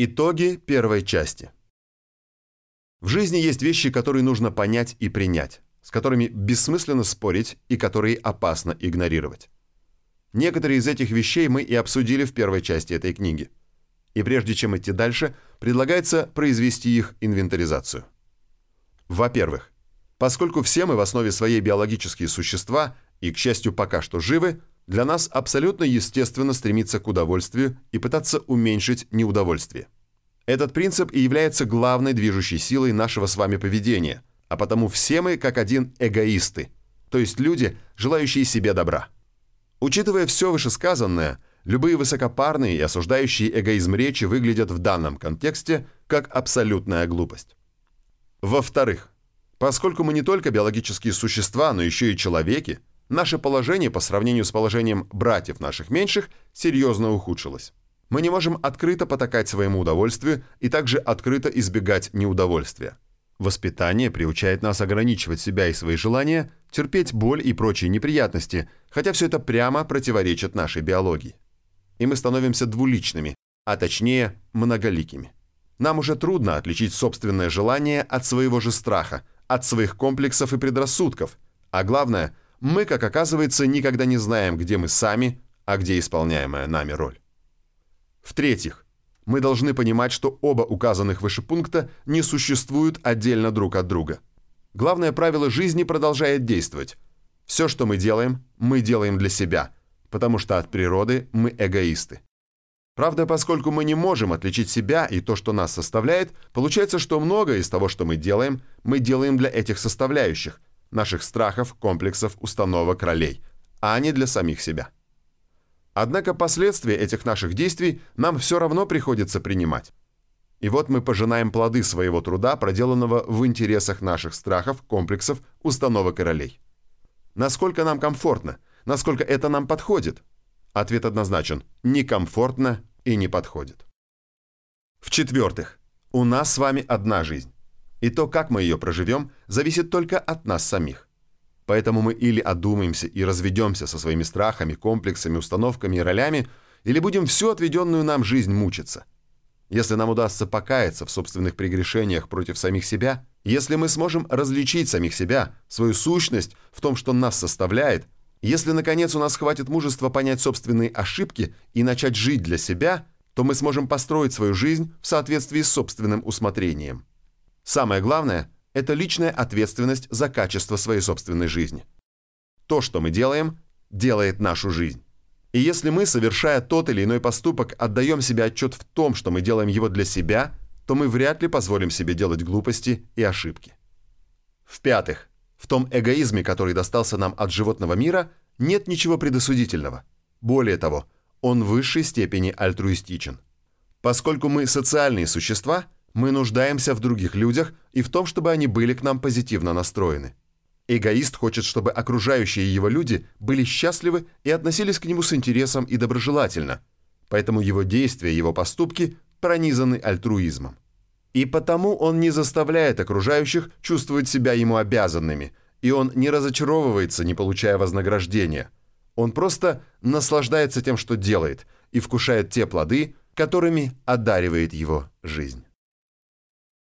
Итоги первой части. В жизни есть вещи, которые нужно понять и принять, с которыми бессмысленно спорить и которые опасно игнорировать. Некоторые из этих вещей мы и обсудили в первой части этой книги. И прежде чем идти дальше, предлагается произвести их инвентаризацию. Во-первых, поскольку все мы в основе своей биологические существа и, к счастью, пока что живы, для нас абсолютно естественно стремиться к удовольствию и пытаться уменьшить неудовольствие. Этот принцип и является главной движущей силой нашего с вами поведения, а потому все мы как один эгоисты, то есть люди, желающие себе добра. Учитывая все вышесказанное, любые высокопарные и осуждающие эгоизм речи выглядят в данном контексте как абсолютная глупость. Во-вторых, поскольку мы не только биологические существа, но еще и человеки, наше положение по сравнению с положением братьев наших меньших серьезно ухудшилось. Мы не можем открыто потакать своему удовольствию и также открыто избегать неудовольствия. Воспитание приучает нас ограничивать себя и свои желания, терпеть боль и прочие неприятности, хотя все это прямо противоречит нашей биологии. И мы становимся двуличными, а точнее многоликими. Нам уже трудно отличить собственное желание от своего же страха, от своих комплексов и предрассудков, а главное – мы, как оказывается, никогда не знаем, где мы сами, а где исполняемая нами роль. В-третьих, мы должны понимать, что оба указанных выше пункта не существуют отдельно друг от друга. Главное правило жизни продолжает действовать. Все, что мы делаем, мы делаем для себя, потому что от природы мы эгоисты. Правда, поскольку мы не можем отличить себя и то, что нас составляет, получается, что многое из того, что мы делаем, мы делаем для этих составляющих, наших страхов, комплексов, установок, ролей, а не для самих себя. Однако последствия этих наших действий нам все равно приходится принимать. И вот мы пожинаем плоды своего труда, проделанного в интересах наших страхов, комплексов, установок и ролей. Насколько нам комфортно? Насколько это нам подходит? Ответ однозначен – некомфортно и не подходит. В-четвертых, у нас с вами одна жизнь. И то, как мы ее проживем, зависит только от нас самих. Поэтому мы или одумаемся и разведемся со своими страхами, комплексами, установками и ролями, или будем всю отведенную нам жизнь мучиться. Если нам удастся покаяться в собственных прегрешениях против самих себя, если мы сможем различить самих себя, свою сущность в том, что нас составляет, если, наконец, у нас хватит мужества понять собственные ошибки и начать жить для себя, то мы сможем построить свою жизнь в соответствии с собственным усмотрением. Самое главное – это личная ответственность за качество своей собственной жизни. То, что мы делаем, делает нашу жизнь. И если мы, совершая тот или иной поступок, отдаем себе отчет в том, что мы делаем его для себя, то мы вряд ли позволим себе делать глупости и ошибки. В-пятых, в том эгоизме, который достался нам от животного мира, нет ничего предосудительного. Более того, он в высшей степени альтруистичен. Поскольку мы социальные существа – мы нуждаемся в других людях и в том, чтобы они были к нам позитивно настроены. Эгоист хочет, чтобы окружающие его люди были счастливы и относились к нему с интересом и доброжелательно. Поэтому его действия, его поступки пронизаны альтруизмом. И потому он не заставляет окружающих чувствовать себя ему обязанными, и он не разочаровывается, не получая вознаграждения. Он просто наслаждается тем, что делает, и вкушает те плоды, которыми одаривает его жизнь.